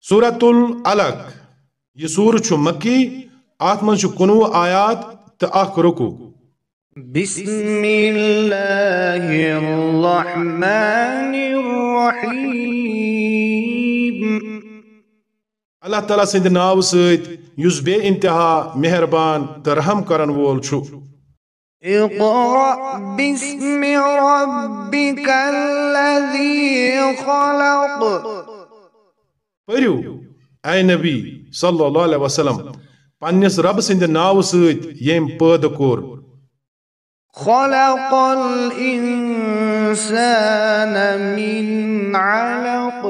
سورت العلق۔ یہ سور چھ مکی ات من کنوہ آیات تو اخ رکو۔ بسم اللہ الرحمن الرحیم۔ اللہ تعالیٰ سند ناو ست یس بے انتہا مہربان تو رحم کرن وول چھو۔ اقرأ باسم ربك الذي خلق۔ پریو اے نبی صلی اللہ علیہ وسلم پنس رب سند ناو ست یم پید کور خلق الإنسان من علق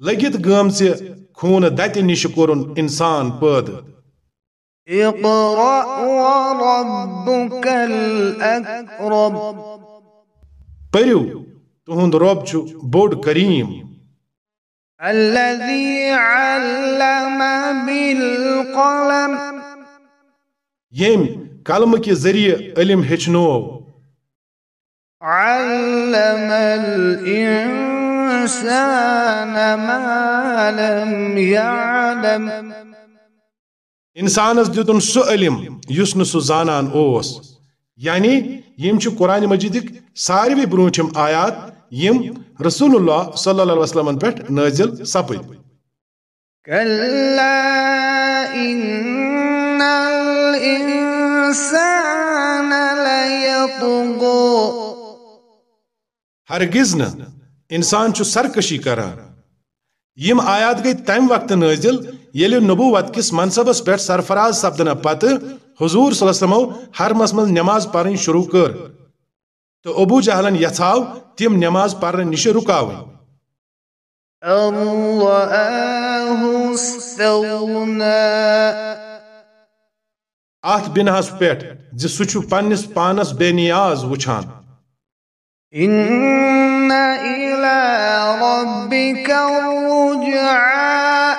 لگت گامچ خون دتہ نش کورن انسان پید اقرأ وربك الأكرم پریو تہند رب چھ بوڑ کریم الذي علم بالقلم. یم قلم کے علم ہچنو علم الإنسان ما لم يعلم. انسانس دیتن سہ علم یس نہ زانان اوس یعنی یم چھ قرآن مجیدک ساروی برونٹھم آیات یم رسول اللہ صلی اللہ علیہ وسلم پہ نازل سپد ہرگز نہ انسان چھ سرکشی کران یم آیات گئی تم وقت نازل یل نبوت کس منصبس پہ سرفراز سپدنہ پتہ حضور صلی اللہ علیہ وسلم حرمس من نماز پرن شروع کر۔ تو ابو جہلن یژھاو تم نماز پرن نش استغنى ات بناس پہ سہ پنس پانس بے نیاز وچھان۔ إلى ربك الرجعى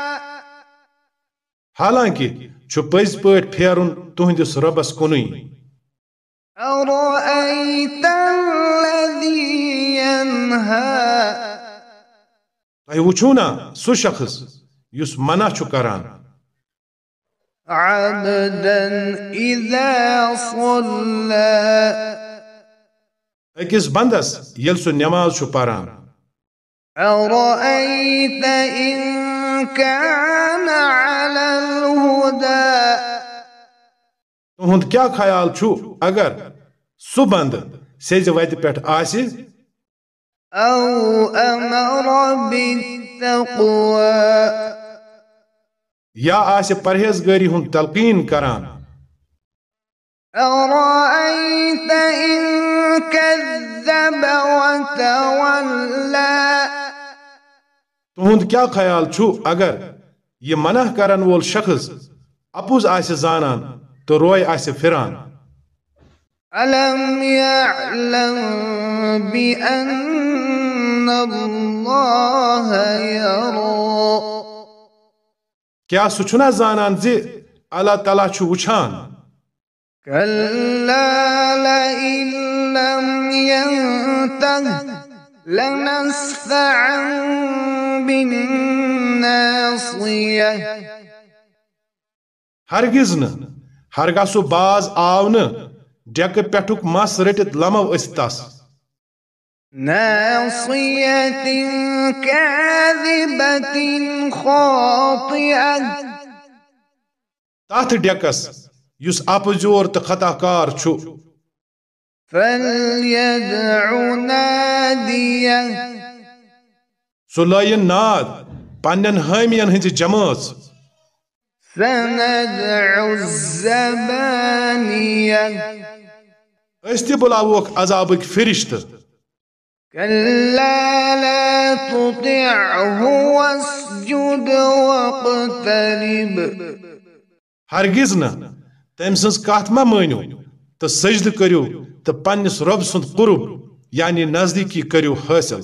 حالانکہ چھ پز پٲٹھۍ پھیرُن تُہنٛدِس رۄبس کُنُے۔ تۄہہِ وٕچھو نا سُہ شخص یُس منع چھُ کران۔ أکِس بندس ییٚلہِ سُہ نٮ۪ماز چھُ پران۔ أرأيت إن كان على الهدى؟ تُہُنٛد کیٛاہ خیال چھُ؟ اگر سُہ بند سیٚزِ وتہِ پٮ۪ٹھ آسہِ؟ أو أمر بالتقوى؟ یا آسہِ پرہیزگٲری ہُنٛد تلقیٖن کران؟ أرأيت إن كذب وتولى؟ تُہُنٛد کیٛاہ خیال چھُ؟ اگر یہِ منع کرن وول شخص اپُز آسہِ زانان تہٕ روے آسہِ پھران۔ ألم يعلم بأن الله يرى؟ کیٛاہ سُہ چھُنا زانان زِ اللہ تعالیٰ چھُ وٕچھان؟ كلا لئن لم ينته لنسفعا بالناصية. ہرگز نہٕ ہرگاہ سُہ باز آو نہٕ ڈیکہٕ پٮ۪ٹھُک مس رٔٹِتھ لمو أسۍ تس ناصية كاذبة خاطئة تتھ ڈیکس یُس اپزور تہٕ خطا کار چھُ۔ فليدع ناديه۔ سُہ لٲیِن ناد پننٮ۪ن حٲمین ہٕنٛزِ جمٲژ۔ أسۍ تہِ بُلاووکھ عذابٕکۍ فرشتہٕ۔ ہرگز نہٕ۔ تم سز کتھ ما مانو تو سجدٕ کرو تو پنس رب سند قرب یعنی نزدیکی کرو حاصل